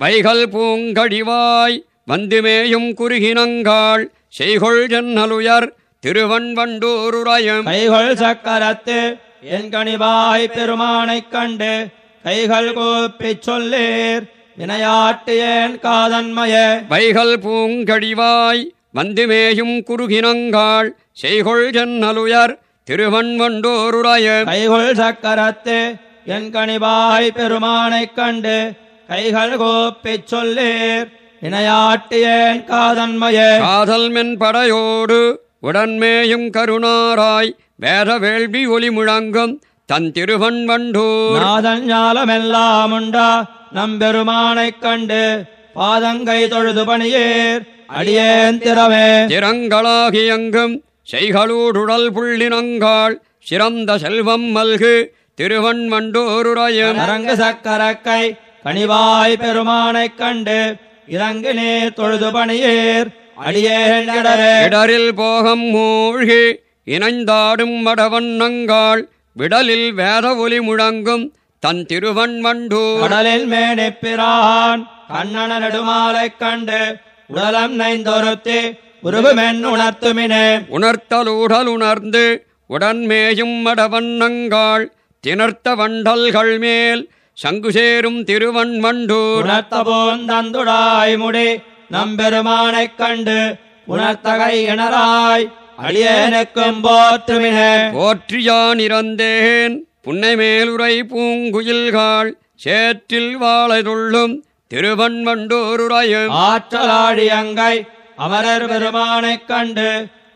வைகல் பூங்கடிவாய் வந்துமேயும் குறுகினங்காள் செய்கொள் ஜன்னலுயர் திருவன்வண்டூருரையும். கைகள் சக்கரத்து என் கனிவாய் பெருமானைக் கண்டு கைகள் கூப்பிச் சொல்லீர் வினையாட்டு ஏன் காதன்மய. வைகல் பூங்கடிவாய் வந்துமேயும் குறுகினங்காள் செய்கொள் ஜன்னலுயர் திருவன்வண்டூருரையும். கைகள் சக்கரத்து என் கனிவாய் பெருமானைக் கண்டு கைகள் கூப்பிச் சொல்லீர் வினையாட்டு ஏன் காதன்மய. காதல் மென்படையோடு உடன்மேயும் கருணாராய் வேத வேள்வி ஒளி முழங்கும் தன் திருவன்வண்டூர் நாதன் ஞாலமெல்லாம் உண்டா நம்பெருமானைக் கண்டு பாதங்கை தொழுது பணியேர். அடியேன் திறமே. திறங்களாகி எங்கும் செய்களூடுடல் புள்ளினங்காள் சிறந்த செல்வம் மல்கு திருவன்வண்டோருரையும் அரங்கு சக்கரக்கை கனிவாய் பெருமானைக் கண்டு இறங்கு நீர் தொழுது பணியேர். இடரில் போகம் மூழ்கி இணைந்தாடும் மடவண்ணங்காள் விடலில் வேத ஒலி முழங்கும் தன் திருவன்வண்டூர் கடலில் மேனிப்பிரான் கண்ணன நெடுமாலைக் கண்டு உடலம் நைந்தொருத்தி உருகுமென் உணர்த்துமினே. உணர்த்தலூடல் உணர்ந்து உடன்மேயும் மடவண்ணங்காள் திணர்த்த வண்டல்கள் மேல் சங்கு சேரும் திருவன்வண்டூர். உணர்த்த போந்தந்துடாய் முடி நம்பெருமானைக் கண்டு உணர்த்த கை இணராய் அடியேனுக்கும் போற்றுமினே போற்றியான் இறந்தேன் புன்னை மேலுரை பூங்குயில்காள் சேற்றில் வாழைதுள்ளும் திருவன்வண்டோருரையும் ஆற்றலாடி அங்கை அமரர் பெருமானைக் கண்டு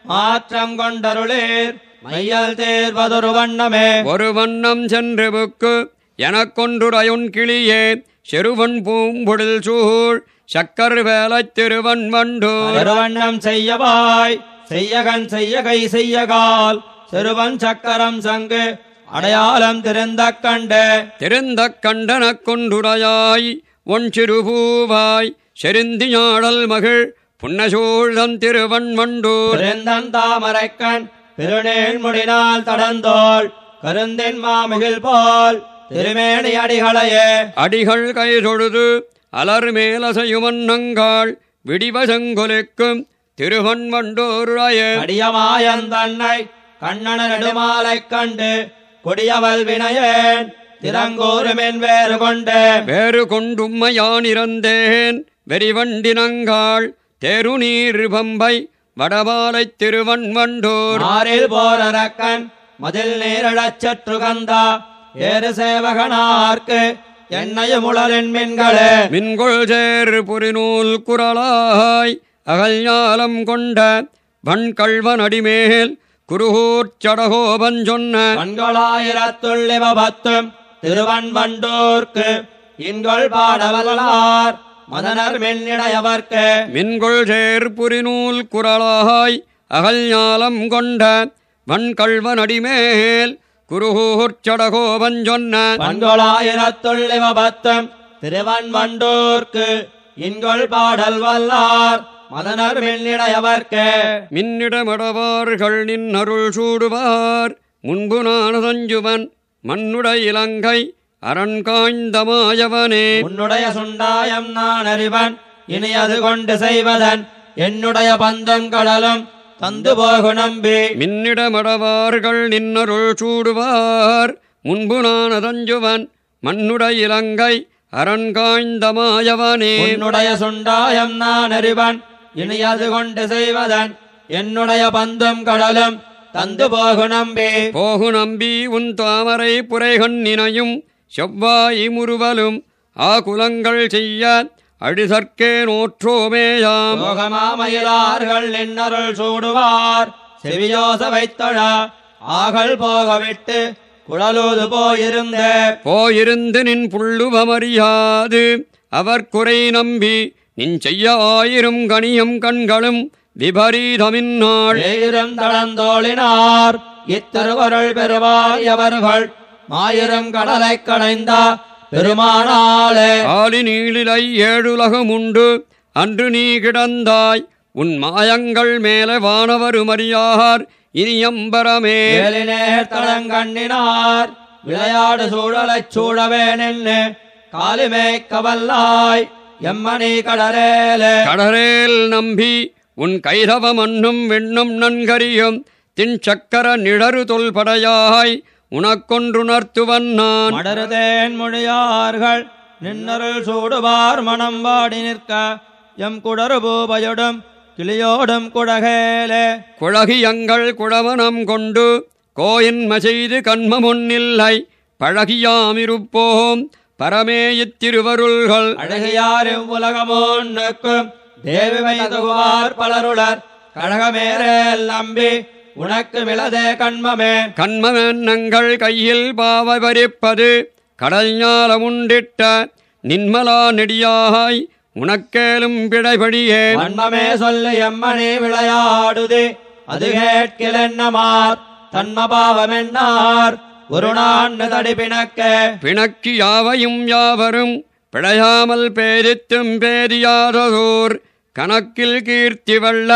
மாற்றம் கொண்டருளீர் மையல் தேர்வதொரு வண்ணமே. ஒரு வண்ணம் சென்று புக்கு எனக்கொன்றுரையுன் கிளியே செருவன் பூம்பொழில் சூழ் சக்கர் வேலைத் திருவன்வண்டூர் பெருவண்ணம் செய்யவாய் செய்யகன் செய்ய கை செய்ய கால் சிறுவன் சக்கரம் சங்கு அடையாளம் திருந்த கண்டு. திருந்த கண்டனக் கொண்டுரையாய் ஒன் சிறுபூவாய் செருந்தியாடல் மகிழ் புன்னசூழ்தன் திருவன்வண்டூர் பிறந்தன் தாமரைக்கண் பெருநேள் முடினால் தடந்தோள் கருந்தின் மாமிகில் போல் திருமேனி அடிகளையே அடிகள் கை தொழுது அலர் மேலசையுமன்னங்காள் விடிவசங்கொலிக்கும் திருவன்வண்டோருடைய அடியமாயந்தன்னை கண்ணன நெடுமாலைக் கண்டு கொடியவள் வினையேன் திறங்கூறுமென் வேறு கொண்டு. வேறு கொண்டும்மையான் இறந்தேன் வெறிவண்டினங்காள் தெருநீர் பம்பை வடபாலைத் திருவன்வண்டூர். மாறில் போரக்கன் மதில் நீரழச் சற்று கந்தா ஏறு சேவகனார்க்கு என்னையும் உளரின் மின்களே. மின்கொள் சேர் புரிநூல் குரலாய் அகல்ஞாலம் கொண்ட வன்கள்வன் அடிமேல் குருகூர்ச் சடகோபன் சொன்ன கண்களாயிரத்துள்ளிவ பத்தும் திருவன்வண்டூர்க்கு இன்கொள் பாடவல்லார் மதனர் மின்னிடையவர்க்கு. மின்கொள் சேர் புரிநூல் குரலாய் அகல்ஞாலம் கொண்ட வன்கள்வன் அடிமேல் குருகூர்ச் சடகோபன் சொன்ன பத்தும் திருவன்வண்டூர்க்கு இன்கொள் பாடல் வல்லார் மதனர் மின்னிடையவர்க்கு. மின்னிடமடவார்கள் நின் அருள் சூடுவார். முன்பு நானதஞ்சுவன் மண்ணுடை இலங்கை அரண்காய்ந்தமாயவனே. உன்னுடைய சுண்டாயம் நான் அறிவன் இனி அது கொண்டு செய்வதன் என்னுடைய பந்தம் கடலும் தந்து போகு நம்பி. மின்னிடமடவார்கள் நின்னருள் சூடுவார். முன்பு நானதஞ்சுவன் மண்ணுடை இலங்கை அரண்காய்ந்தமாயவனே உன்னுடைய சுண்டாயம் நான் அறிவன் இனி அது கொண்டு செய்வதன் என்னுடைய பந்தும் கடலும் தந்து போகு நம்பி. போகு நம்பி உன் தாமரை புரைகண் நினையும் செவ்வாய் முறுவலும் ஆகுலங்கள் செய்ய அடிசற்கே நோற்றோமேயாம் போகமாமயிலார்கள் நின்னருள் சூடுவார். செவியோச வைத்தழ ஆகல் போக விட்டு குழலூது போயிருந்த. போயிருந்து நின் புள்ளுவமறியாது. அவர் குறை நம்பி நின் செய்ய ஆயிரம் கனியம் கண்களும் விபரீதமின்னாள் தளந்தோளினார் இத்திருவருள் பெருவாயவர்கள் மாயிரம் கடலைக் கடைந்த பெருமானாளே ஆலி நீளிலை ஏழுலகம் உண்டு அன்று நீ கிடந்தாய் உன் மாயங்கள் மேல வானவருமறியார் இனியம்பரமே தளங்கண்ணினார் விளையாடு சூழலைச் சூழவே நின்று காலிமே கவல்லாய் எம்மணி கடரேலே கடரேல் நம்பி உன் கைரவ மண்ணும் வெண்ணும் நன்கரியும் தின் சக்கர நிழறு தொல்படையாய் உனக்கொன்றுணர்த்துவன் நான். மடருதேன் மொழியார்கள் நின்னருள் சூடுவார் மனம் வாடி நிற்க எம் குடரு பூபையொடும் கிளியோடும் குடகேலே. குழகியங்கள் குழவனம் கொண்டு கோயின்ம செய்து கண்மமுன்னில்லை பழகியாமிருப்போம் பரமே இத்திருவருள்கள் அழகியார் இவ்வுலகமோன்னுக்கும் தேவி வைதகுவார் பலருளர் கழகமேரேல் நம்பி உனக்கு மிளதே கண்மமே. கண்மமென்னங்கள் கையில் பாவை பறிப்பது ஞாலமுண்டிட்ட நின்மலா நெடியாய் உனக்கேலும் பிழைபடியே வன்மமே சொல்லு எம்மணி விளையாடுதே. அது கேட்கிலென்னமார் தன்மபாவமென்னார் ஒரு நான்னு தடிப்பிணக்க பிணக்கு. யாவையும் யாவரும் பிழையாமல் பேரித்தும் பேரியாததோர் கணக்கில் கீர்த்தி வள்ள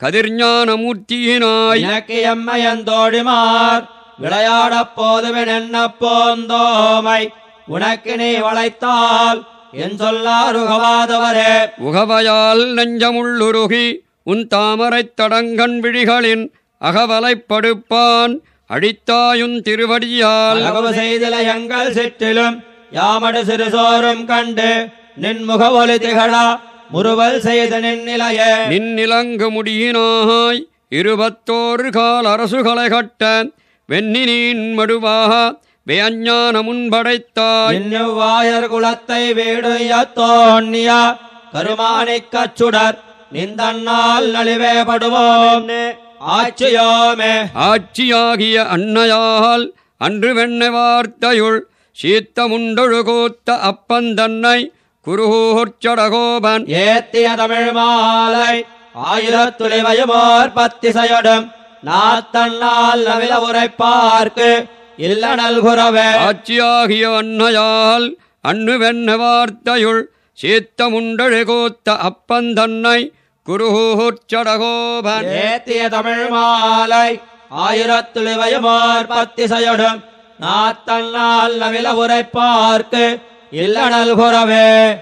கதிர்ஞானமூர்த்தியினாய். எனக்கு எம்மையந்தோழிமார் விளையாடப் போதுவன் என்ன போந்தோமை? உனக்கு நீ வளைத்தால் என் சொல்லாருகவாதவரே உகவையால் நெஞ்சமுள்ளுருகி உன் தாமரைத் தடங்கண் விழிகளின் அகவலைப்படுப்பான் அடித்தாயுன் திருவடியால் அகவு செய்தில எங்கள் சிற்றிலும் யாமடு சிறுசோறும் கண்டு நின் முகவொலி திகழா. முறுவல் செய்த நின்னிலையே. நின்னிலங்கு முடியினாய். இருபத்தோரு கால் அரசுகளை கட்ட வெண்ணினீன் மடுவாக வேஞான முன்படைத்தாய். இன்னுவாயர் குலத்தை வீடுய தோன்னியா கருமாணிக்கச் சுடர் நிந்தன்னால் நலிவே படுவோம். ஆட்சியோமே. ஆட்சியாகிய அன்னையால் அன்று வெண்ணை வார்த்தையுள் சீத்தமுண்டொழுகோத்த அப்பந்தன்னை குருகூர்ச்சடகோபன் ஏத்திய தமிழ் மாலை. ஆயிரத்துளிவையுமோர் பத்திசையடும். நாத்தன்னால் நவில உரைப்பார்க்கு. இல்லனல் குறவே. ஆட்சியாகிய அன்னையால் அன்னு வெண்ண வார்த்தையுள் சீத்தமுண்டொழுகோத்த அப்பந்தன்னை குருகூர்ச்சடகோபன் ஏத்திய தமிழ் மாலை. ஆயிரத்துளிவையுமோர் பத்திசையடும். நாத்தன்னால் நவில உரைப்பார்க்கு. இல்லனல் குறவே.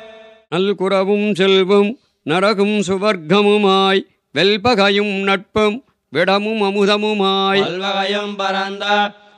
நல்குறவும் செல்வும் நரகும் சுவர்க்கமுமாய் வெல்பகையும் நட்பும் விடமும் அமுதமுமாய். பல்வகையும் பரந்த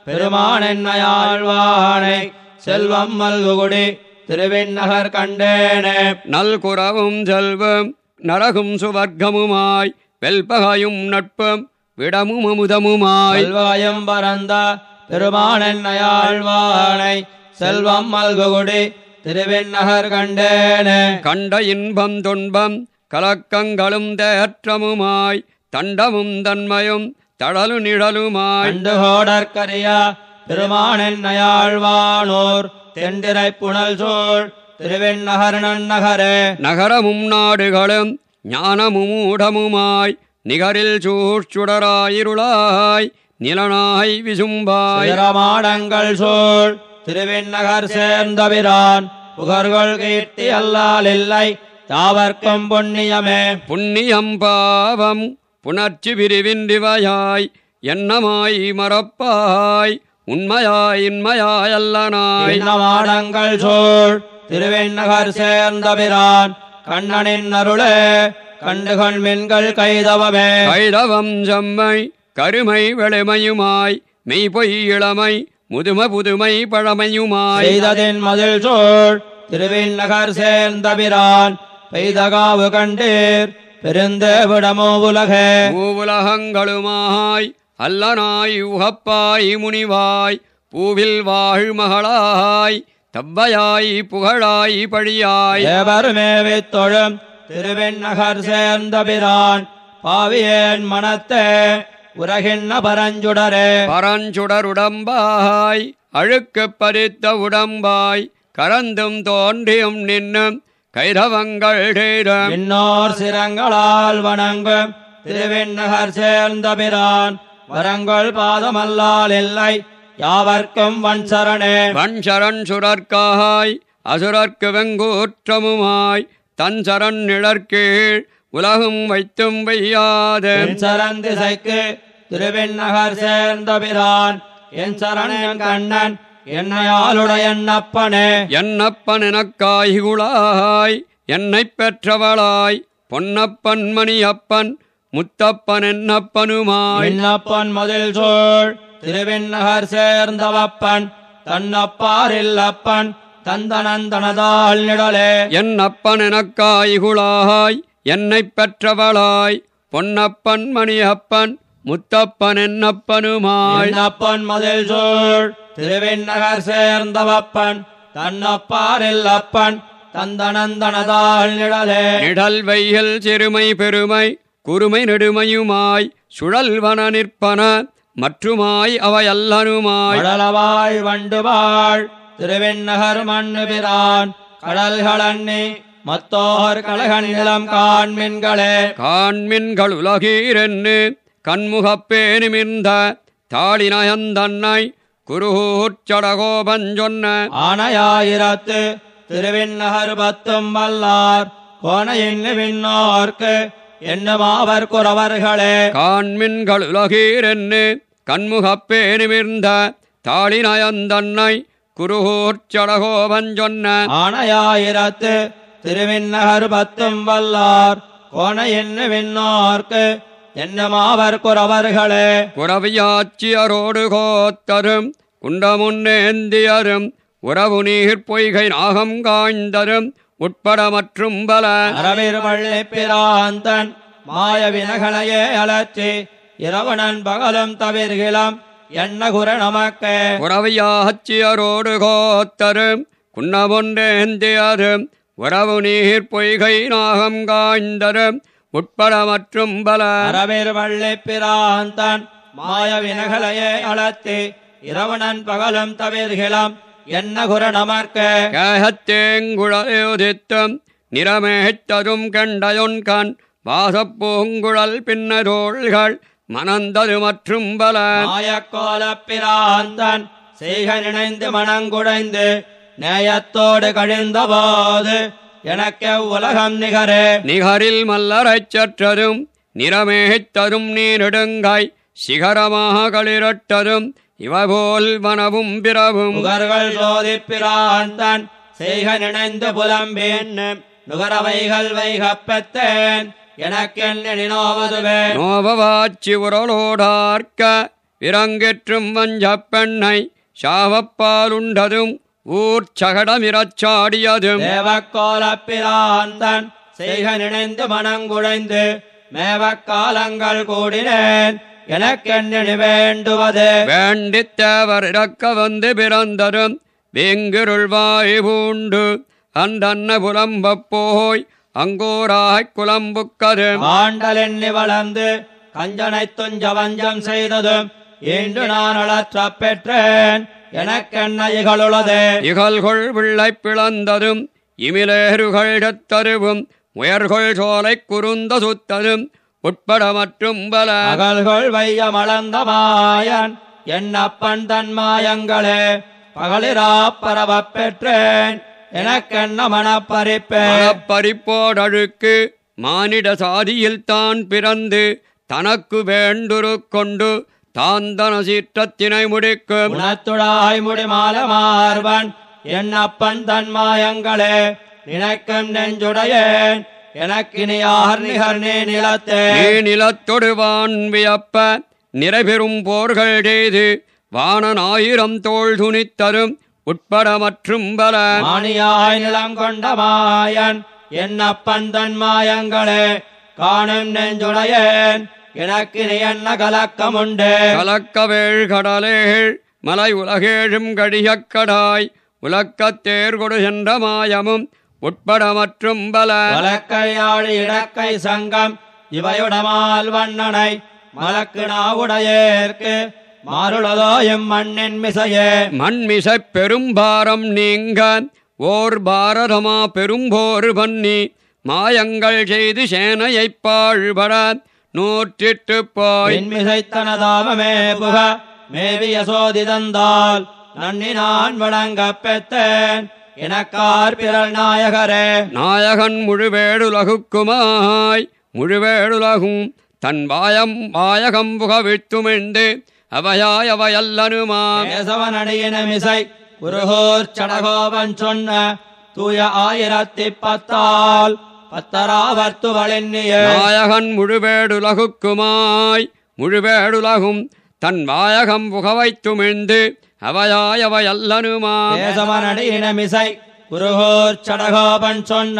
பெருமான் என்னையாழ்வானை செல்வம் மல்குடி திருவிண்ணகர் கண்டேனே. நல்குறவும் செல்வம் நரகும் சுவர்க்கமுமாய் வெல்பகையும் நட்பும் விடமும் அமுதமுமாய். பல்வகையும் பரந்த பெருமான் என்னையாழ்வானை செல்வம் மல்குடி திருவிண்ணகர் கண்டேனே. கண்ட இன்பம் துன்பம் கலக்கங்களும் தேற்றமுமாய் தண்டமும் தன்மையும் தடலு நிழலுமாய். கண்டுகோடற்கரிய பெருமான் என்னையாழ்வானோர் தெண்டிரை புனல் சூழ் திருவிண்ணகர் நன்னகரே. நகரமும் நாடுகளும் ஞானமும் ஊடமுமாய் நிகரில் சூழ்ச்சுடராயிருளாய் நிலனாய் விசும்பாய். சிரமாடங்கள் சூழ் திருவிண்ணகர் சேர்ந்தபிரான். புகர்கள் கீர்த்தி அல்லால் இல்லை. தாவர்க்கும் புண்ணியமே. புண்ணியம் பாவம். புணர்ச்சி பிரிவின்றிவையாய் எண்ணமாய் மறப்பாய். உண்மையாய் இன்மையாய் அல்லனாய். சின்னமாடங்கள் சூழ். திருவிண்ணகர் சேர்ந்தபிரான். கண்ணனின் அருளே. கண்டுகண் மின்கள் கைதவமே. கைடவம் செம்மை. கருமை வெளுமையுமாய். மெய்பொய் இளமை. முதும புதுமை பழமையுமாய். செய்ததின் மதில் சூழ் திருவிண்ணகர் சேர்ந்தபிரான் பெய்தகாவு கண்டீர் பெருந்தேவிடமோ உலகே. பூவுலகங்களுமாய் அல்லனாய் உகப்பாய் முனிவாய் பூவில் வாழ் மகளாய் தவ்வையாய் புகழாய் பழியாய். தேவருமேவி தொழும் திருவெண்ணகர் சேர்ந்தபிரான் பாவியேன் மனத்தே. உலகின்ன பரஞ்சுடரே பரஞ்சுடருடம்பாய் அழுக்கு பறித்த உடம்பாய் கரந்தும் தோன்றியும் நின்னும் கைரவங்கள் இன்னோர் சிரங்களால் வணங்கும் திருவெண்ணகர் சேர்ந்தபிரான் வரங்கள் பாதமல்லால் இல்லை யாவர்க்கும் வன்சரணே வன் சரண் சுரர்க்காய் அசுரர்க்கு வெங்கூற்றமுமாய் தன் சரண் நிழற்கீழ் உலகும் வைத்தும் வையாது என் சரண் திசைக்கு திருவெண்ணகர் சேர்ந்தபிரான். என் சரணன் கண்ணன் என்னையாளுடைய என்னப்பனே. என்னப்பன் எனக்காய்குளாய் என்னைப் பெற்றவளாய் பொன்னப்பன் மணியப்பன் முத்தப்பன் என்னப்பனுமாய். விண்ணப்பன் மதில் சோழ் திருவிண்ணகர் சேர்ந்தவப்பன் தன்னப்பாரில் அப்பன் தந்தனந்தனதாள் நிழலே. என் அப்பன் எனக்காய்குளாய் என்னைப் பெற்றவளாய் பொன்னப்பன் மணியப்பன் முத்தப்பன் என்னப்பனுமாய். விண்ணப்பன் மதில் சோழ் திருவிண்ணகர் சேர்ந்தவப்பன் தன்னப்பாரில் அப்பன் தந்தனந்தனதாள் நிழலே. நிழல் வெயில் சிறுமை பெருமை குறுமை நெடுமையுமாய் சுழல்வன நிற்பன மற்றுமாய் அவையல்லனுமாய். கடலவாய் வண்டுவாள் திருவிண்ணகர் மண்ணு பிரான் கடல்களன்னி மத்தோர் கலகன் நிலம் காண்மின்களே. காண்மின்கள் உலகீரென்னு கண்முகப்பே நிமிர்ந்த தாளினயந்தன்னை குருகூச்சடகோபஞ்சொன்ன ஆனையாயிரத்து திருவிண்ணகர் பத்தும் வல்லார் கோணையின் விண்ணோர்க்கு என்னுமாவர் குறவர்களே. காண்மின்கள் உலகீரென்னு கண்முகப்பே நிமிர்ந்த தாளினயந்தன்னை குருகூச்சடகோபஞ்சொன்ன ஆனையாயிரத்து திருவிண்ணகர் பத்தும் வல்லார். கோணையின் விண்ணோர்க்கு என்னுமாவர் குறவர்களே? குறவியாச்சியரோடு கோத்தரும் குண்டமுன்னேந்தியரும் உறவு நீர் பொய்கை நாகம் காய்ந்தரும் உட்பட மற்றும் பல. அரவிர் வள்ளி பிராந்தன் மாய வினகளையே அலற்றி இரவணன் பகலும் தவிர்கிலம் என்ன குர நமக்கு உறவியாச்சியரோடு கோத்தரும் குண்டமுன்னேந்தியரும் உறவு நீர் பொய்கை நாகம் காய்ந்தரும் உட்பட மற்றும் பல. அரவிர் வள்ளி பிராந்தன் மாய வினகளையே அலற்றி இரவணன் பகலும் தவிர்கிலம். என்ன குர நமக்கு கேகத்தேங்குழலுதித்தம் நிறமேத்ததும் கண்டயொன் கண். வாசப்பூங்குழல் பின்னதோள்கள் மணந்தது மற்றும் பல. மாயக்கோல பிராந்தன் செய்க நினைந்து மனங்குடைந்து. நேயத்தோடு கழிந்த போது எனக்கு உலகம் நிகரே. நிகரில் மல்லரைச் சற்றதும் நிறமேத்ததும் நீரிடுங்காய் சிகரமாக களிரட்டதும் இவபோல் வனவும் பிறவும். நுகர்கள் சோதி பிராந்தன் செய்க நினைந்து புலம்பேன் நுகரவைகள் வைகப்பெத்தேன் எனக்கென்ன நினோவதுவே நோபவாச்சி உரலோடார்க்க விரங்கெற்றும் வஞ்சப் பெண்ணை சாவப்பாலுண்டதும் ஊர்ச்சகடமிரச்சாடியதும் தேவக்கோல பிராந்தன் செய்க நினைந்து மனங்குழைந்து மேவக்காலங்கள் கூடினேன். எனக்கென்ன வேண்டுவது? வேண்டித் தேவர் இறக்க வந்து பிறந்தரும் வேங்கிருள்வாய் பூண்டு அந்தன்ன புலம்பப் போய் அங்கோராய்க் குலம்புக்கதும் ஆண்டலெண்ணி வளர்ந்து கஞ்சனை துஞ்ச வஞ்சம் செய்ததும் இன்று நான் அளற்றப் பெற்றேன். எனக்கென்ன இகழுளது இகல்கொள் பிள்ளை பிளந்ததும் இமிலேறுகள் தருவும் உயர்கொள் சோலைக் குறுந்த சுத்ததும் உட்பட மற்றும் பல. அகல்கொள் வைய மலர்ந்த மாயன் என்னப்பன் தன் மாயங்களே பகலிரா பரவப் பெற்றேன் எனக்கென்ன மனப்பறிப்பேன் பறிப்போடழுக்கு மானிட சாதியில் தான் பிறந்து தனக்கு வேண்டுரு கொண்டு தாந்தன சீற்றத்தினை முடிக்கும் குணத்துழாய் முடிமால மார்பன் என்னப்பன் தன் மாயங்களே நினைக்கும் நெஞ்சுடையேன் எனக்கினி யார் நிகர் நீ நிலத்தே. நீ நிலத்தொடுவான் வியப்ப நிறைபெறும் போர்கள் செய்து வானன் ஆயிரம் தோள் துணித்தரும் உட்பட மற்றும் பல. மானியாய் நிலம் கொண்ட மாயன் என்னப்பன் தன் மாயங்களே காணும் நெஞ்சுடையேன் எனக்கினி என்ன கலக்கமுண்டு. கலக்கவேள் கடலேள் மலை உலகேழும் கடியக்கடாய் உலக்கத்தேர் கொடு சென்ற மாயமும் உட்பட மற்றும் பல. வலக்கையாழி இடக்கை சங்கம் இவையுடமால் வண்ணனை மலக்கு நாவுடையேற்கு மாறுளதோ எம் மண்ணின் மிசையே. மண்மிசைப் பெரும்பாரம் நீங்க ஓர் பாரதமா பெரும்போர் பண்ணி மாயங்கள் செய்து சேனையைப் பாழ்பட நூற்றிட்டு போய் மிசைத்தனதாமமே புக மேவிய சோதி தந்தால் நன்னி நான் வழங்கப் பெற்றேன். எனக்கார் பிறல் நாயகரே. நாயகன் முழுவேடுலகுக்குமாய் முழுவேடுலகும் தன் வாயம் வாயகம் புகவித்துமிழ்ந்து அவையாய் அவையல்லனுமா கேசவன் அடியின மிசை குருகோர் சடகோபன் சொன்ன தூய ஆயிரத்தி பத்தால் பத்தராவர்த்துவளெண்ணிய நாயகன் முழுவேடுலகுக்குமாய் முழுவேடுலகும் தன் வாயகம் புகவைத்துமிழ்ந்து அவையாயவையல்லனுமா தேசமனடியினமிசை குருகோர் சடகோபன் சொன்ன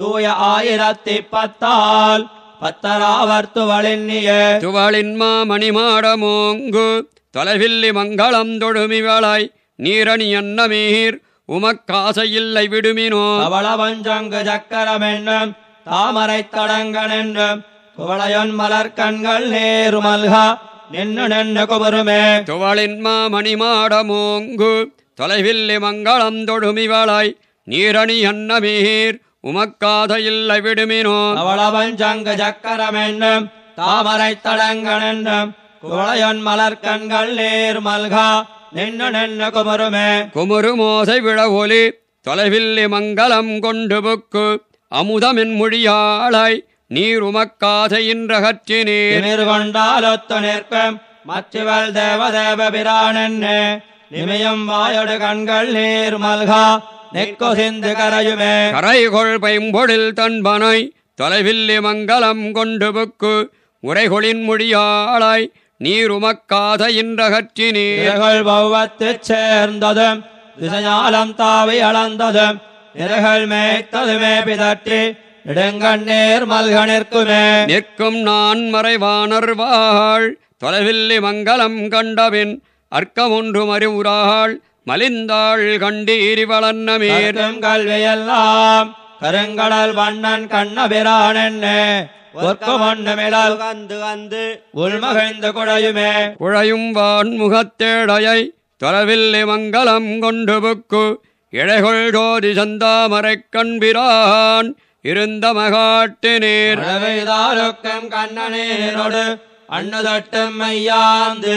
தூய ஆயிரத்தி பத்தால் பத்தராவர்த்துவளெண்ணிய துவளின்மா மணிமாடமோங்கு தொலைவில்லி மங்களம் தொழுமிவளாய் நீரணி அன்னமீர் உமக்காசையில்லை விடுமினோ. அவளவஞ்சங்கு சக்கரமென்னும் தாமரை தடங்கன் என்றும் குவளையொன் மலர் கண்கள் நேருமல்கா நின்னு நின்னு குபருமே துவளின்மா மணிமாடமோங்கு தொலைவில்லி மங்களம் தொழுமிவளாய் நீரணி அன்னமீர் உமக்காசையில்லை விடுமினோ. அவளவஞ்சங்கு சக்கரமென்னும் தாமரை தடங்கன் என்றும் குவளையொன் மலர் கண்கள் நேர்மல்கா நின்னு நின்னு குபருமே குமுறுமோசை விழ ஒலி தொலைவில்லி மங்களம் கொண்டு புக்கு. அமுதமென் மொழியாளாய் நீர் உமக்காசையின்றகற்றி நீர் கொண்டாலொத்து நிற்கும் மற்றவள் தேவதேவ பிரானென்னு. நிமியும் வாயொடு கண்கள் நீர் மல்கா. நெக்கோ சிந்து கரையுமே. கரைகொள் பைம்பொழில் தன்பனை தொலைவில்லி மங்களம் கொண்டு புக்கு. உரைகொளின் மொழியாளாய் நீர் உமக்காசையின்றகற்றி நீர் நிறகள் பௌவத்துச் சேர்ந்ததும் திசையாலம் தாவி அளந்ததும் நிறகள் மேய்த்ததுமே பிதற்றி நெடுங்கண்ணீர் மல்க நிற்குமே. நிற்கும் நான் மறைவானர் வாழ் தொலைவில்லி மங்களம் கண்டபின் அர்க்கம் ஒன்று மறிவுறாள் மலிந்தாள் கண்டீரி வளன்னமீர் கற்கும் கல்வியெல்லாம் கருங்கடல் வண்ணன் கண்ணபிரானென்னு ஒர்க்கு மண்ணுமிழல் வந்து வந்து உள்மகிழ்ந்து குழையுமே. உழையும் வான்முகத்தேடையை தொலைவில்லி மங்களம் கொண்டு புக்கு. இழைகொள் ஜோதி சந்தாமரைக் கண்பிரான் இருந்த மகாட்டு நீர் மழவைதாருக்கும் கண்ணனேனோடு அண்ணு தட்டும் மையாந்து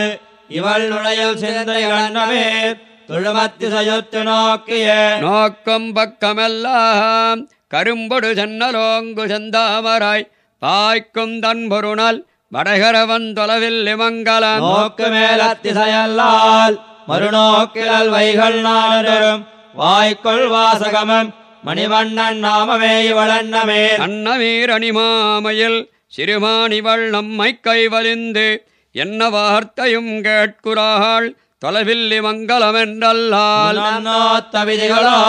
இவள் நுழையில் சிந்தை கண்ணமேர் துழுமத்தி சயுத்து நோக்கிய நோக்கம் பக்கமெல்லாம் கரும்பொடு சென்னலோங்கு செந்தாமராய் பாய்க்கும் தன் பொருணல் வடகரவன் தொலைவில் மங்களம் நோக்கு மேலத்திசையல்லால் மறுநோக்கிழல் வைகள் நாடரும் வாய்க்குள் வாசகமம் மணிவண்ணன் நாமமே இவளன்னமே. அன்னமீர் அணிமாமையில் சிறுமானிவள் நம்மை கைவலிந்து என்ன வார்த்தையும் கேட்குறாள் தொலைவில்லி மங்களமென்றல்லால் நன்னோத்த விதிகளோ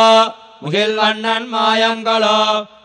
முகில் வண்ணன் மாயங்களோ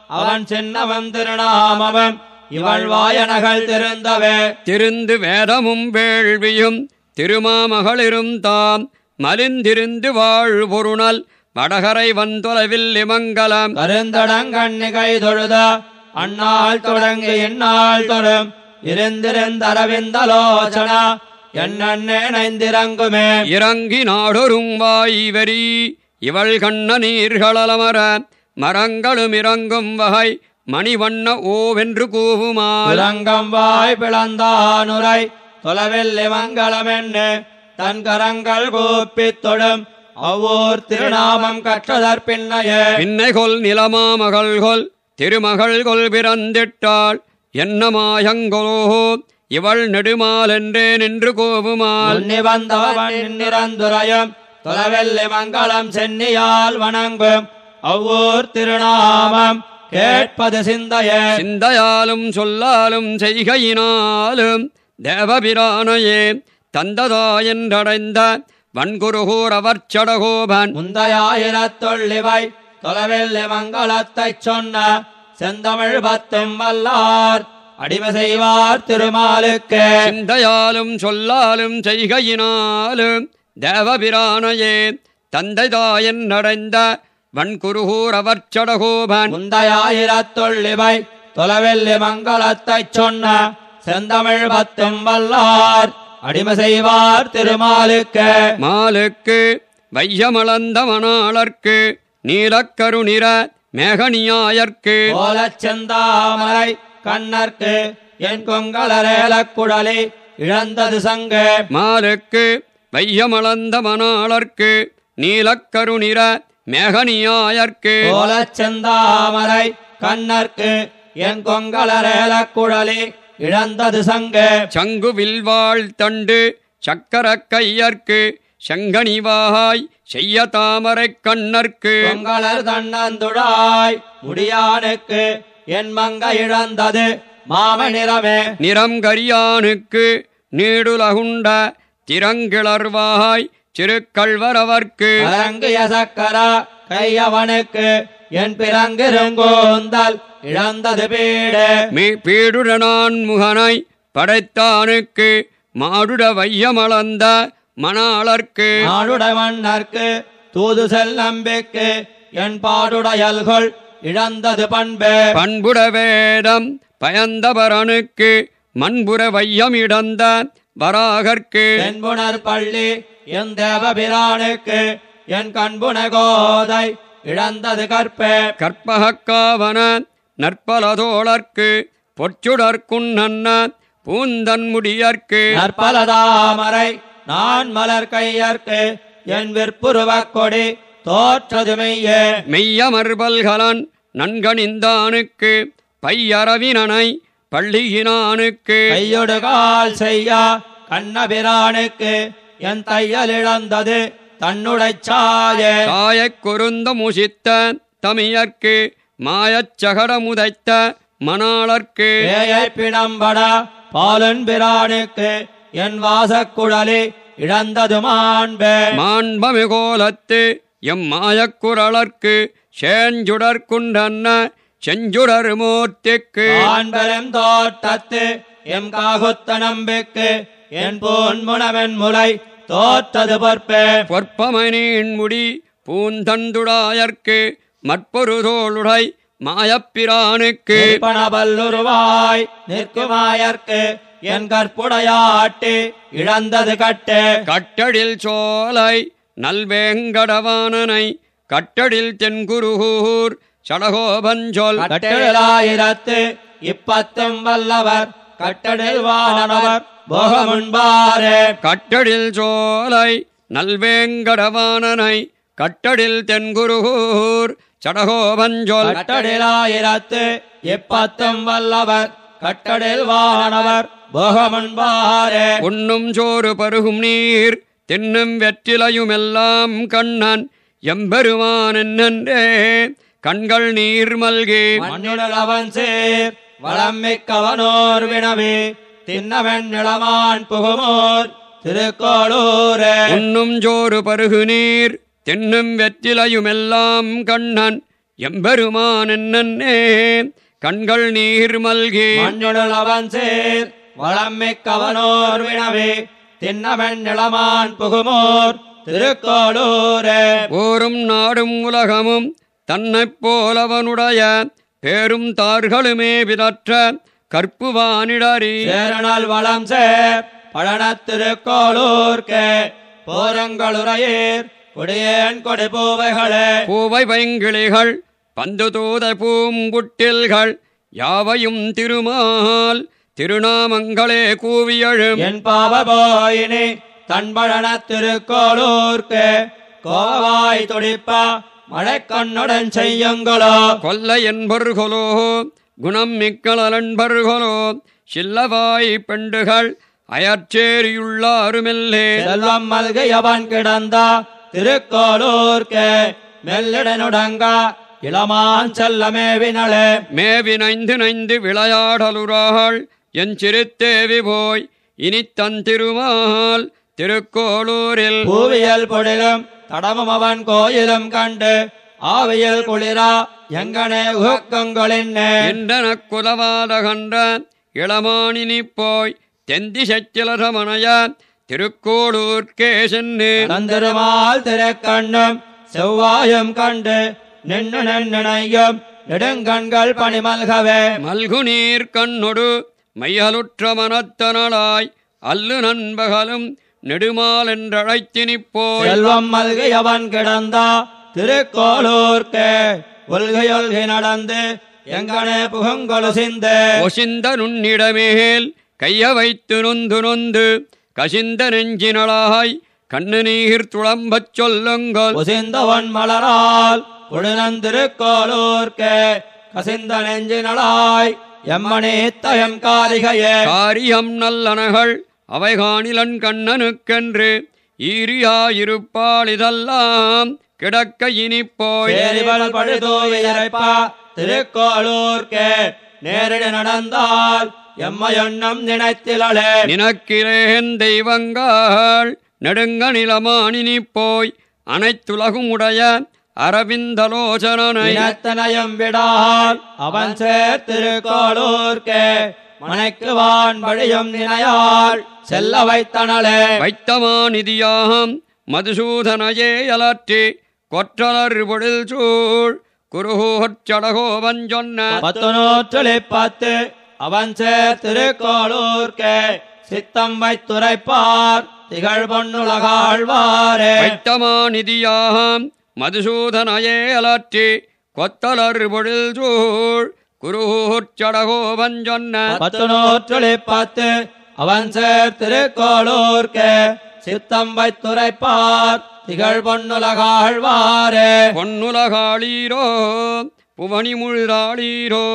அவன் சின்னவன் திருநாமவன் இவள் வாயனகள் திருந்தவே. திருந்து வேதமும் வேள்வியும் திருமாமகளிரும் தாம் மலிந்திருந்து வாழ் பொருணல் வடகரை வந்தொலைவில்லி மங்களம் கருந்தடங்கண்ணி கை தொழுத அந்நாள் தொடங்கி இந்நாள் தொடும் இருந்திருந்தரவிந்தலோச்சனா என்னே நைந்திரங்குமே இறங்கி நாடொரும் வாய்வரி இவள் கண்ண நீர்களமர மரங்களும் இறங்கும் வகை மணிவண்ண ஓவென்று கூவுமால். உலங்கம் வாய் பிளந்தானுரை தொலைவில்லி மங்களமென்னு தன் கரங்கள் கூப்பித் தொடும். அவ்வூர் திருநாமம் கற்றதற்பின்னையே பின்னைகொல் நிலமாமகள் கொல் திருமகள் கொல் பிறந்திட்டாள். என்ன மாயங்கொலோ இவள் நெடுமாலென்றே நின்று கோவுமால். முன்னி வந்தவன் நிறந்துரையும் தொலைவெல்லி மங்களம் சென்னியால் வணங்கும். அவ்வூர் திருநாமம் கேட்பது சிந்தையே. சிந்தையாலும் சொல்லாலும் செய்கையினாலும் தேவபிரானையே தந்ததாயென்றடைந்த வன்குருகூர் அவர் சடகோபன் முந்தையாயிரத்தொள்ளிவை தொலைவெல்லி மங்களத்தைச் சொன்ன செந்தமிழ் பத்தும் வல்லார் அடிமை செய்வார் திருமாலுக்கு. சிந்தையாலும் சொல்லாலும் செய்கையினாலும் தேவபிரானையே தந்தைதாயன் அடைந்த வன்குருகூர் அவர் சடகோபன் முந்தையாயிரத்தொள்ளிவை தொலைவெல்லி மங்களத்தைச் சொன்ன செந்தமிழ் பத்தும் வல்லார். அடிமை செய்வார் திருமாலுக்கு. மாலுக்கு வையமளந்த மணாளர்க்கு நீலக்கருநிற மேகனியாயர்க்கு. செந்தாமரை கண்ணர்க்கு என் கொங்கலரேலக் குழலி இழந்தது சங்கு. மாலுக்கு வையமளந்த மணாளர்க்கு நீலக்கருநிற மேகனியாயர்க்கு. செந்தாமரை கண்ணர்க்கு என் கொங்கலரேலக் குழலி இழந்தது சங்கு. சங்கு வில்வாள் தண்டு சக்கர கையர்க்கு செங்கனிவாய் செய்ய தாமரைக் கண்ணர்க்கு. பொங்கலர் தன்னந்துழாய் முடியானுக்கு என் மங்க இழந்தது மாமநிறமே நிறம் கரியானுக்கு நீடுலகுண்ட திறங்கிளர்வாய் சிறுக்கள்வரவர்க்கு அரங்கிய சக்கர கையவனுக்கு என் பிறங்கிருங்கோந்தல் இழந்தது பீடு. மீ பீடுடனான் முகனை படைத்தானுக்கு மாடுட வையமளந்த மணாளர்க்கு. நாடுட மன்னர்க்கு தூது செல் நம்பிக்கு என் பாடுடையல்கள் இழந்தது பண்பு. பண்புட வேதம் பயந்தவரனுக்கு மண்புற வையம் இடந்த வராகர்க்கு. தென்புணர் பள்ளி என் தேவபிரானுக்கு என் கண்புன கோதை இழந்தது கற்பே. கற்பகக்காவன நற்பலதோளர்க்கு பொச்சுடற்குன்னன்ன பூந்தன்முடியர்க்கு நற்பலதாமரை நான் மலர் கையர்க்கு என் விற்புருவக் கொடி தோற்றது மெய்யே. மெய்யமர்பல்கலன் நன்கணிந்தானுக்கு பையரவினனை பள்ளியினானுக்கு கையொடு கால் செய்ய கண்ணபிரானுக்கு என் தையல் இழந்தது தன்னுடைச் சாயே. தாயக் குருந்த முசித்த தமியர்க்கு மாயச் சகடமுதைத்த மணாளர்க்கு பேயை பிணம்பட பாலன் பிரானுக்கு என் வாசக்குழலி இழந்தது மாண்பே. மாண்பமிகோலத்து எம் மாயக்குரளர்க்கு சேஞ்சுடற்குண்டன்ன செஞ்சுடர் மூர்த்திக்கு ஆண்பெரும் தோட்டத்து எம் காகுத்த நம்பிக்கு என் பொன்முனவன் முலை தோற்றது பொற்பே. பொற்பமனின் முடி பூந்தண்டுடாயர்க்கு மற்பொருதோளுடை மாயப்பிரானுக்கு. பணபல்லுருவாய் நிற்குமாயர்க்கு என் கற்புடையாட்டி இழந்தது கட்டு. கட்டடில் சோலை நல்வேங்கடவானனை கட்டடில் தென்குருகூர் சடகோபஞ்சொல் கட்டெழாயிரத்து இப்பத்தும் வல்லவர் கட்டடில் வானவர். போகமுன்பாரே கட்டடில் சோலை நல்வேங்கடவானனை கட்டடில் தென்குருகூர் சடகோபஞ்சொல் கட்டடிலாயிரத்து இப்பத்தும் வல்லவர் கட்டடில் வானவர் போகமுன்பாரே உண்ணும் சோறு பருகும் நீர் தின்னும் வெற்றிலையுமெல்லாம் கண்ணன் எம்பெருமான் என்னன்றே கண்கள் நீர் மல்கி. மண்ணுடல் அவன் சேர் வளம் மிக்கவனோர் வினவே. தின்னவன் நிலமான் புகுமோர் திருக்கோளூரே. உண்ணும் சோறு பருகு நீர் தின்னும் வெற்றிலையுமெல்லாம் கண்ணன் எம்பெருமான் என்னன்னே. கண்கள் நீர் மல்கி. மண்ணுடல் அவன் சேர் வளம் மிக்கவனோர் வினவே. தின்னவன் நிலமான் புகுமோர் திருக்கோளூரே. ஓரும் நாடும் உலகமும் தன்னைப் போலவனுடைய பேரும் தார்களுமே விதற்ற கற்புவானிடறி. சேரணல் வளம் சேர் பழனத் திருக்கோளூர்க்கே போரங்களுரையீர் குடியேன் கொடி பூவைகளே. பூவை பைங்கிளிகள் பந்து தூத பூம்புட்டில்கள் யாவையும் திருமால் திருநாமங்களே கூவியழும். என் பாவ போயினி தன்பழன திருக்கோளூர்க்கு கோவாய் துடிப்பா மழைக்கண்ணுடன் செய்யுங்களோ. கொல்ல என்பர்கொலோ குணம் மிக்களன்பர்களோ சில்லவாய் பெண்டுகள் அயற்சேரியுள்ளாருமெல்லே செல்வம் மல்கையவன் கிடந்தா திருக்கோளூர்க்கு மெல்லிடனுடங்க இளமான் செல்லமே வினளே மேவி நைந்து விளையாடலுறாள் என் சிறுத்தேவி போய் இனி தந்திருமால் திருக்கோளூரில். பூவியல் பொழிலும் தடமும் அவன் கோயிலும் கண்டு ஆவியல் குளிரா எங்கனே உகக்கங்களின்னே. குலவாத கண்ட இளமானினி போய் தெந்தி சச்சிலரமணைய திருக்கோளூர்க்கே சென்று தந்திருமால் திருக்கண்ணும் செவ்வாயும் கண்டு நின்று நின்னையும் நெடுங்கண்கள் பணிமல்கவே. மல்கு நீர் கண்ணொடு மையலுற்ற மனத்தனளாய் அல்லு நண்பகலும் நெடுமால் என்றழைத்தினிப்போய். செல்வம் மல்கையவன் கிடந்தா திருக்கோளூர்க்கு ஒல்கை ஒல்கை நடந்து எங்கனே புகங்கொலு சிந்து. ஒசிந்த நுண்ணிடமேல் கைய வைத்து நொந்து நொந்து கசிந்த நெஞ்சினளாய் கண்ணு நீர் துளம்பச் சொல்லுங்கள். உசிந்தவன் மலரால் உழுநந்திருக்கோளூர்க்கு கசிந்த நெஞ்சினளாய் எம்மனே தயம் காரிகையே. காரியம் நல்லனகள் அவை காணிலன் கண்ணனுக்கென்று ஈரியாயிருப்பாள் இதெல்லாம் கிடக்க இனிப்போய் பழுதோவியரைப்பா திருக்கோளூர்க்கே. நேரிட நடந்தால் எம்மையொன்னம் நினைத்திலே நினக்கிறேன் தெய்வங்கள் நெடுங்க நிலமானினி போய் அனைத்துலகும் உடைய அரவிந்தலோசனனை. இனத்தனையும் விடால் அவன் சேர்த்திருக்கோளூர்க்கே மனைக்குவான் வழியும் நினையாள் செல்ல வைத்தனளே வைத்தமாநிதியாம் மதுசூதனையே அலற்றி கொற்றலர் பொழில் சூழ் குருகோச்சடகோவன் சொன்ன. பத்து நூற்றொலி பத்து அவன் சேர்த்திருக்கோளூர்க்கே சித்தம் வைத்துரைப்பார் திகழ் பொன்னுலகாழ்வாரே வைத்தமாநிதியாம் மதுசூதனையே அலற்றி கொத்தலர் பொழில் சூழ் குருகோச்சடகோவன் சொன்ன. பத்து நூற்றொலி பத்து அவன் சேர்த்திருக்கோளூர்க்கே சித்தம் வைத்துரைப்பார் திகழ் பொன்னுலகாழ்வாரே பொன்னுலகாளீரோ புவனி முழுதாளீரோ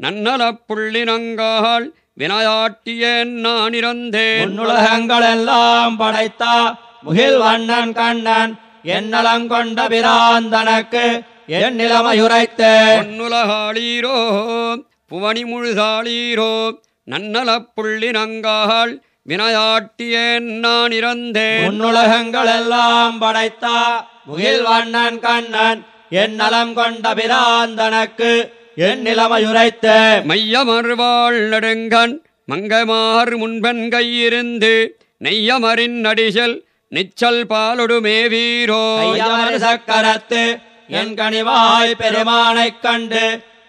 நன்னலப் புள்ளினங்காள் வினையாட்டியேன் நான் இறந்தேன் முன்னுலகங்களெல்லாம் படைத்தா முகில் வண்ணன் கண்ணன் என்னலங்கொண்ட பிராந்தனக்கு என் நிலைமையுரைத்தேன் பொன்னுலகாளீரோ புவனி முழுதாளீரோ நன்னலப் புள்ளினங்காள் வினையாட்டியேன் நான் இறந்தேன். முன்னுலகங்களெல்லாம் படைத்தா முகில் வண்ணன் கண்ணன் என் நலம் கொண்ட பிராந்தனக்கு என் நிலைமையுரைத்தேன் மையமர்வாள் நெடுங்கண் மங்கமார் முன்பன் கையிருந்து நெய்யமரின் நடிசல் நிச்சல் பாலொடு மேவீரோ சக்கரத்து என் கனிவாய் பெருமானைக் கண்டு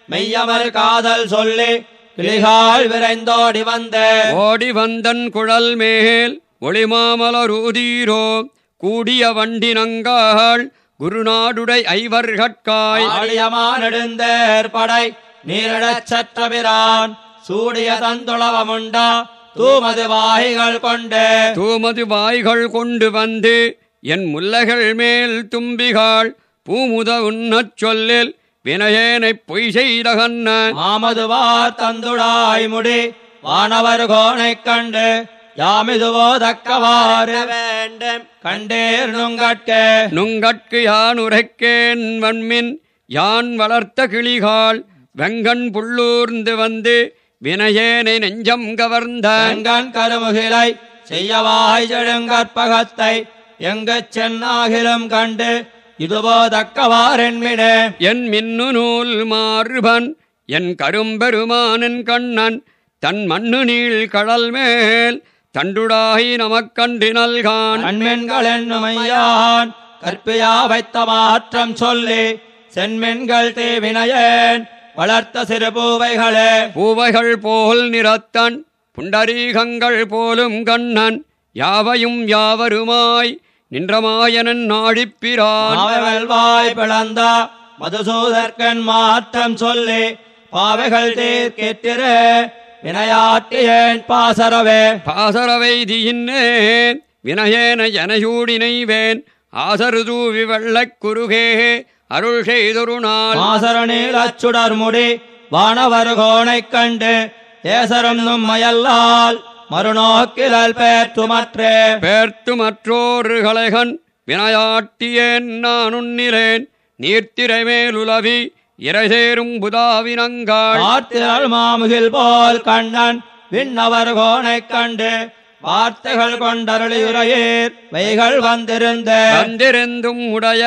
மெய்யமர் காதல் சொல்லி கிளிகால் விரைந்தோடி வந்தேன் ஓடி வந்தன் குழல் மேல் ஒளிமாமலரூதீரோ கூடிய வண்டினங்காள் குருநாடுடை ஐவர்கட்காய் ஆடியமா நெடுந்தேர் படை நீரிடச் சற்றபிரான் சூடிய தந்துளவமுண்டா தூமது வாய்கள் கொண்டு. தூமது வாய்கள் கொண்டு வந்து என் முல்லைகள் மேல் தும்பிகாள் பூமுத உண்ணச் சொல்லில் வினயேனைப் பொய் செய்தகன்ன. மாமதுவார் தந்துடாய் முடி வானவர் கோனைக் கண்டு யாமிதுவோ தக்கவாறு. வேண்டும் கண்டேர் நுங்கட்கே. நுங்கட்கு யான் உரைக்கேன் வன்மின் யான் வளர்த்த கிளிகாள் வெங்கண் புள்ளூர்ந்து வந்து வினயேனை நெஞ்சம் கவர்ந்த. தங்கன் கருமுகிலை செய்யவாய் செழுங்கற்பகத்தை எங்கச் சென்னாகிலும் கண்டு இதுவோ தக்கவாரென்மினே என் மின்னு நூல் மார்பன் என் கரும்பெருமானின் கண்ணன் தன் மண்ணு நீள் கடல் மேல் தண்டுடாய் நமக்கன்று நல்கான். கண்மென்கள் என்னுமையான் கற்பியா வைத்த மாற்றம் சொல்லி செண்மென்கள் தேவினையேன் வளர்த்த சிறு பூவைகளே. பூவைகள் போல் நிறத்தன் புண்டரீகங்கள் போலும் கண்ணன் யாவையும் யாவருமாய் நின்றமாயனன் நாழிப்பிரான் மாவல்வாய் பிளந்த மதுசூதற்கன் மாற்றம் சொல்லி பாவைகள் தீர் கேட்டிரு வினையாட்டியேன் பாசரவே பாசரவைதியின்னேன் வினயேன ஜனயூடினைவேன் ஆசருதூவி வெள்ளக் குறுகே அருள் செய்தொரு நாள். மாசரணில் அச்சுடர் முடி வானவர் கோனைக் கண்டு தேசரும் மயல்லால் மறுநோக்கிலல் பேற்றுமற்றே பேர்த்து மற்றோரு கலைகன் வினையாட்டியேன் நான் உன்னிலேன் நீர்த்திரை மேலுலவி இறைசேரும் புதாவினங்காள். ஆர்த்திரள் மாமுகில் போல் கண்ணன் விண்ணவர் கோனைக் கண்டு வார்த்தைகள் கொண்டருளியுரையீர் வைகள் வந்திருந்த. வந்திருந்தும் உடைய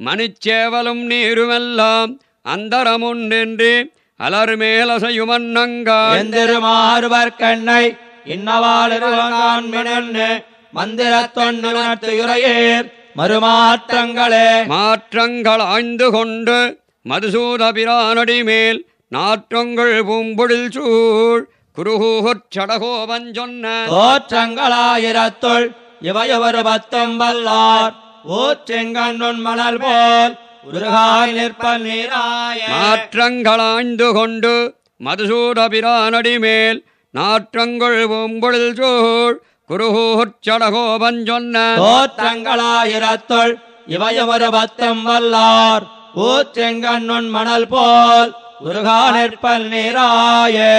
மணிச்சேவலும் நீருமெல்லாம் அந்தரமுன்றென்று அலர்மேலசையுமன்னங்காள் எந்திருமாறுவர் கண்ணை இன்னவாளிருவான் மினன்னு மந்திரத்தொன்னு உணர்த்துயுரையீர் மறுமாற்றங்களே. மாற்றங்கள் ஆய்ந்து கொண்டு மதுசூதபிரானடி மேல் நாற்றங்கள் பூம்பொழில் சூழ் குருகூகச் சடகோபன் சொன்ன. தோற்றங்களாயிரத்துள் இவையவர் பத்தும் வல்லார் ஊற்றெங்கண்ணுன் மணல் போல் உருகாய் நிற்பல் நீராய. மாற்றங்களாய்ந்து கொண்டு மதுசூதபிரானடி மேல் நாற்றங்கள் பூம்பொழில் சூழ் குருகூகச் சடகோபன் சொன்ன தோற்றங்களாயிரத்துள் இவையவர் பத்தும் வல்லார். ஊற்றெங்கண்ணுன் மணல் போல் உருகா நிற்பல் நீராயே.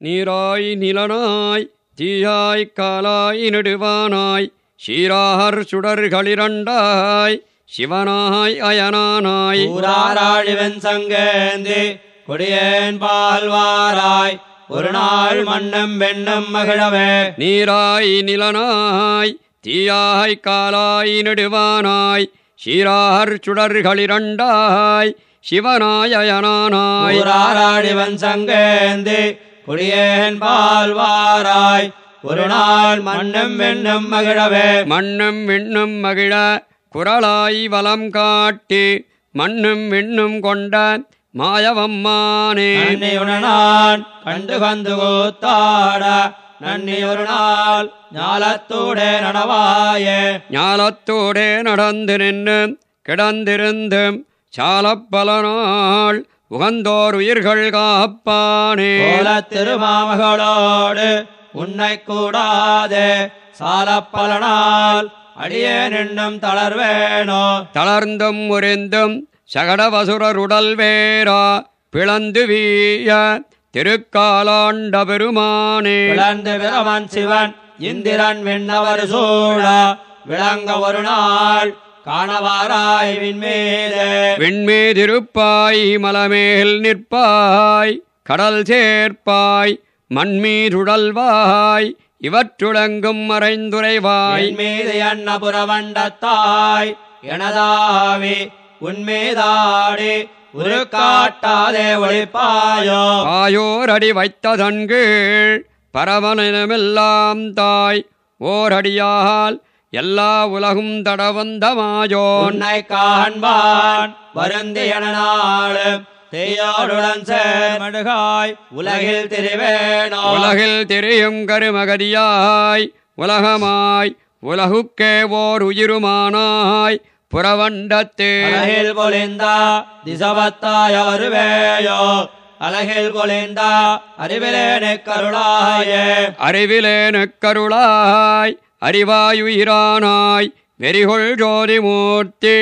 நீராய் நிலனாய் தீயாய் காலாய் நெடுவானாய் சீரார் சுடர்களிரண்டாய் சிவனாய் அயனானாய். ஊராராழிவன் சங்கேந்தி கொடியேன் பால்வாராய் ஒரு நாள் மண்ணும் வெண்ணும் மகிழவே. நீராய் நிலனாய் தீயாய் காலாய் நெடுவானாய் சீரார் சுடர்களிரண்டாய் சிவனாய் அயனானாய். ஊராராழிவன் சங்கேந்தி கொடியேன் பால்வாராய் ஒரு நாள் மண்ணும் வெண்ணும் மகிழவே. மண்ணும் விண்ணும் மகிழ குரலாய் வலம் காட்டி மண்ணும் விண்ணும் கொண்ட மாயவம்மானே. நன்னியுடன் கண்டு கந்து கூத்தாட நன்னி ஒரு நாள் ஞாலத்தூடே நடவாயே. ஞாலத்தோடே நடந்து நின்று கிடந்திருந்தும் சாலப் பல நாள் உகந்தோர் உயிர்கள் காப்பானே. திருமாமகளோடு உன்னை கூடாதே. சால பல நாள் அடியே நின்னும் தளர்வேனோ. தளர்ந்தும் உரிந்தும் சகடவசுரருடல் வேரா பிளந்து வீய திருக்காலாண்ட பெருமானே விளந்து பிரமன் சிவன் இந்திரன் விண்ணவர் சூழ விளங்க ஒரு நாள் காணவாராய் விண்மேலே விண்மீதிருப்பாய் மலமேல் நிற்பாய் கடல் சேர்ப்பாய் மண்மீதுடல்வாய் இவற்றுளங்கும் மறைந்துரைவாய். மீது அன்ன புறவண்டத்தாய் எனதாவி உன்மீதாடி ஒரு காட்டாதே ஒளிப்பாயோ ஆயோரடி வைத்ததன்கீழ் பரவனமெல்லாம் தாய் ஓரடியால் எல்லா உலகும் தடவந்த மாயோன் உன்னை காண்பான் வருந்தி என நாளும் தேயோடுடன் சேர்மடுகாய் உலகில் திரிவேனோ. உலகில் திரியும் கருமகதியாய் உலகமாய் உலகுக்கே ஓர் உயிருமானாய் புறவண்டத்தே. அலகில் பொலிந்தா திசவத்தாய் வருவேயோ அலகில் பொலிந்தா அறிவிலேனே கருளாயே அறிவிலேனுக்கருளாய் அறிவாயுயிரானாய் வெறிகொள் ஜோதி மூர்த்தி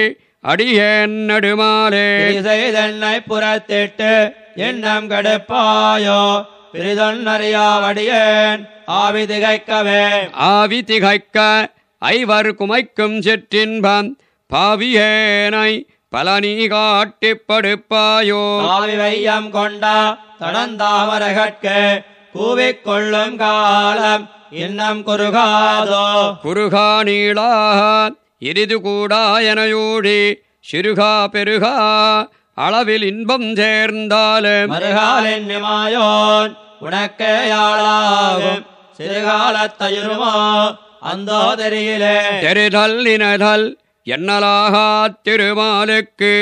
அடியேன் நடுமாலே. செய்தென்னை புறத்திட்டு எண்ணம் கெடுப்பாயோ. பிரிதொன்னறியாவடியேன் ஆவி திகைக்கவே. ஆவி திகைக்க ஐவர் குமைக்கும் சிற்றின்பம் பாவியேனை பலனி காட்டிப் படுப்பாயோ ஆவி வையம் கொண்டா தடந்தாமரகட்கு கூவிக் கொள்ளும் காலம் இன்னம் குறுகாதோ? குறுகா நீளா இரிது கூடா எனையூடி சிறுகா பெருகா அளவில் இன்பம் சேர்ந்தாலும் மறுகாலின் நிமாயோன் உனக்கேயாளாகும் சிறுகாலத்தயுருமோ அந்தோ தெரியிலே. தெரிதல் இனதல் என்னலாகா திருமாலுக்கு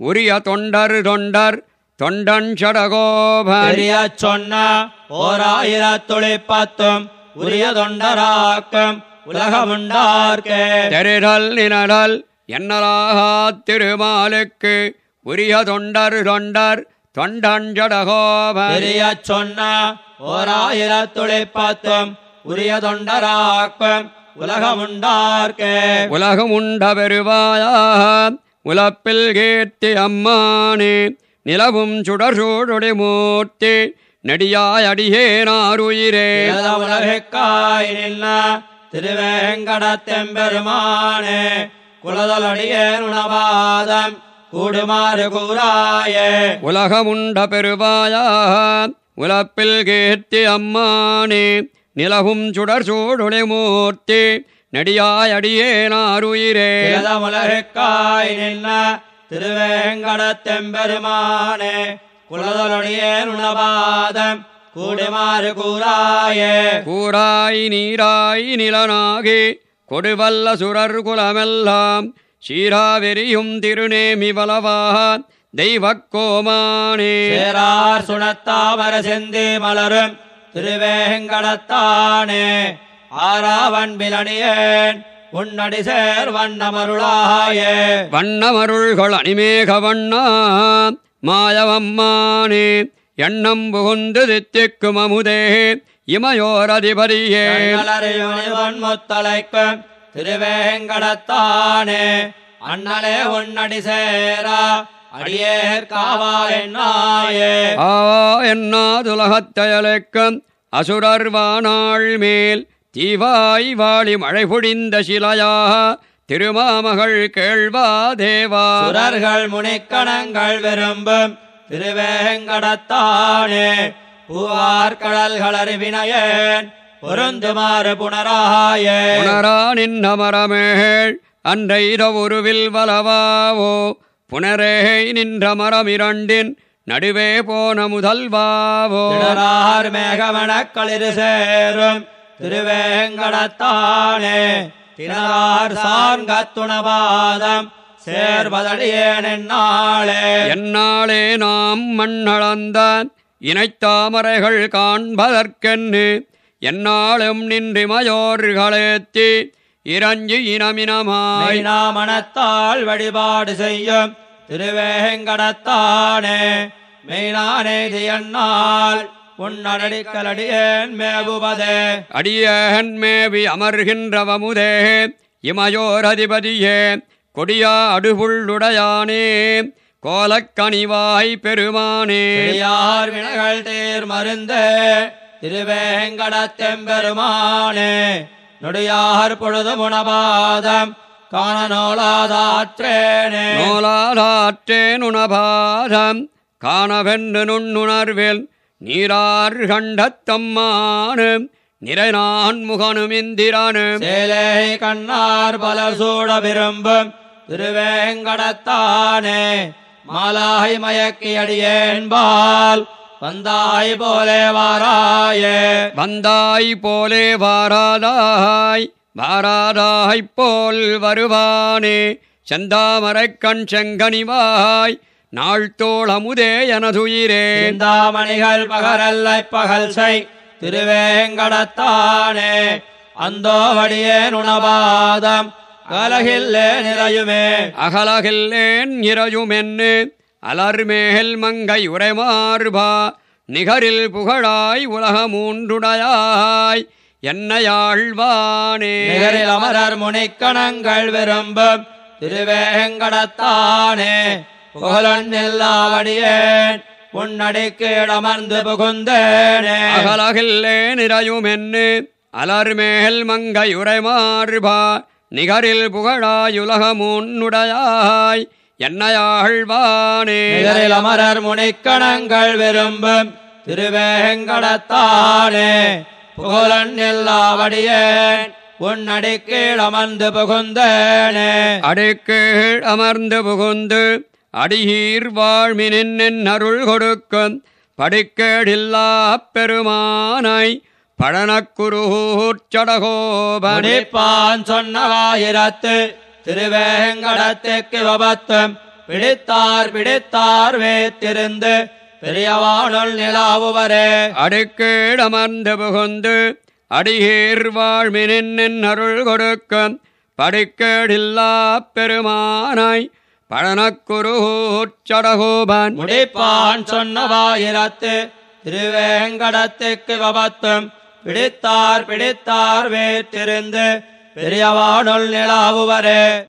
உரிய தொண்டர் தொண்டர் தொண்டன் சடகோபன். பெரிய சொன்ன ஓராயிரத்துளிப்பத்தும் உரிய தொண்டராக்கும் உலகமுண்டார்க்கே. தெரிதல் இனதல் என்னலாகா திருமாலுக்கு உரிய தொண்டர் தொண்டர் தொண்டன் சடகோபன். பெரிய சொன்ன ஓராயிரத்துளிப்பத்தும் உரிய தொண்டராக்கும் உலகமுண்டார்க்கே. உலகம் உண்ட பெருவாயா உலப்பில் கீர்த்தி அம்மானே நிலவும் சுடர் சூடுடி மூர்த்தி நெடியாய் அடியேனாருயிரே ஏத உலகிற்காய் நின்ன திருவேங்கடத்தெம்பெருமானே குலதலடியேன் உணவாதம் கூடுமாறு கூறாயே. உலகமுண்ட பெருவாயா உலப்பில் கீர்த்தி அம்மானே நிலவும் சுடர் சூடுடி மூர்த்தி நெடியாய் அடியேனாருயிரே உலகிற்காய் நின்ன திருவேங்கடத்தெம்பெருமானே குலதலடியேன் உணவாதம் கூடுமாறு கூறாயே. கூராய் நீராய் நிலனாகி கொடுவல்ல சுரர் குலமெல்லாம் சீராவெறியும் திருநேமி வலவா தெய்வக்கோமானே சேரார் சுனத்தாமர செந்தி மலரும் திருவேங்கடத்தானே ஆறாவன் பிலனியேன் உன்னடி சேர் வண்ணமருளாயே. வண்ணமருள்கள் அணிமேக வண்ணா மாயவம்மானே எண்ணம் புகுந்து தித்திக்கும் அமுதே இமையோரதிபதியே முத்தலைக்கும் திருவேங்கடத்தானே அண்ணலே உன்னடி சேரா அடியேற் காவாயே ஆ என்னாதுலகத்தயலுக்கும் அசுரர் வானாள் மேல் தீவாய் வாழி மழை பொழிந்த சிலையாக திருமாமகள் கேள்வா தேவா. சுரர்கள் முனிக்கணங்கள் விரும்பும் திருவேங்கடத்தானே பூவார் கடல்கள் அறிவினையேன் பொருந்துமாறு புனராயே புனரா நின் அமரமேள் அன்றைத உருவில் வலவாவோ புனரே நின்ற மரம் இரண்டின் நடுவே போன முதல்வாவோ? திடரார் மேகவனக்களிரு சேரும். திருவேங்கடத்தானே திணறார் சார்கத்துணபாதம் சேர்வதடியேன் என்னாளே என்னாலே நாம் மண்ணளந்தான்? இணைத்தாமரைகள் காண்பதற்கென்னு என்னாலும் நின்றிமயோர்களேத்தி இரஞ்சு இனமினமாய் மெய்னாமணத்தால் வழிபாடு செய்யும். திருவேங்கடத்தானே மெய்னானே என்னால் உன்னடிக்கலடியேன் மேவுவதே. அடியேன் மேவி அமர்கின்றவமுதே இமையோர் அதிபதியே கொடியா அடுபுள்ளுடையானே கோலக்கனிவாய் பெருமானே. பெரியார் வினைகள் தேர் மருந்தே திருவேங்கடத்தெம்பெருமானே. நொடியார் பொழுது முனபாதம் காண நோலாதாற்றேனே நோலாலாற்றேன் உணபாதம் காணவென்று நுண்ணுணர்வில் நீரார் கண்டத்தம்மானு. நிறைநான் முகனும் இந்திரனும் சேலை கண்ணார் பலர் சூட விரும்பும் திருவேங்கடத்தானே. மாலாய் மயக்கி அடியேன்பால் வந்தாய் போலே வாராயே. வந்தாய் போலே வாராதாய். வாராதாய் போல் வருவானே செந்தாமரைக் கண் செங்கனிவாய் நாள்தோள் அமுதே எனதுயிரே. சிந்தாமணிகள் பகரல்லை பகல் செய் திருவேங்கடத்தானே அந்தோ வடியேன் உணபாதம் கலகில்லே நிறையுமே. அகலகில்லேன் இறையுமென்னு அலர்மேல் மங்கை உரைமார்பா நிகரில் புகழாய் உலகமூன்றுடையாய். என்னையாழ்வானே. நிகரில் அமரர் முனிக்கணங்கள் விரும்பும் திருவேங்கடத்தானே புகழன் எல்லாவடியேன் உன்னடிக்கு இடமர்ந்து புகுந்தேனே. அகலகில்லேன் இறையுமென்னு அலர்மேல் மங்கை உரைமார்பா நிகரில் புகழாய் உலகமூன்றுடையாய் என்னையாழ்வானே. நிகரில் அமரர் முனிக்கணங்கள் விரும்பும் திருவேங்கடத்தானே புகழன் எல்லாவடியேன் உன்னடிக்கு இடமர்ந்து புகுந்தேனே. அடிக்கீழ் அமர்ந்து புகுந்து அடியீர் வாழ்மினின் அருள் கொடுக்கும் படிக்கேடில்லா பெருமானை பழனக்குருச்சடகோபனே முடிப்பான் சொன்னவாயிரத்து திருவேங்கடத்துக்கு விபத்தும் பிடித்தார் பிடித்தார் வேத்திருந்து பெரியவானுள் நிலாவுவரே. அடிக்கீழ் அமர்ந்து புகுந்து அடியீர் வாழ்மினின் அருள் கொடுக்கும் படிக்கேடில்லா பெருமானை பழனக்குருச்சடகோபன் முடிப்பான் சொன்னவாயிரத்து திருவேங்கடத்துக்கு விபத்தும் பிடித்தார் பிடித்தார் வேத்திருந்து பெரியவானுள் நிலாவுவரே.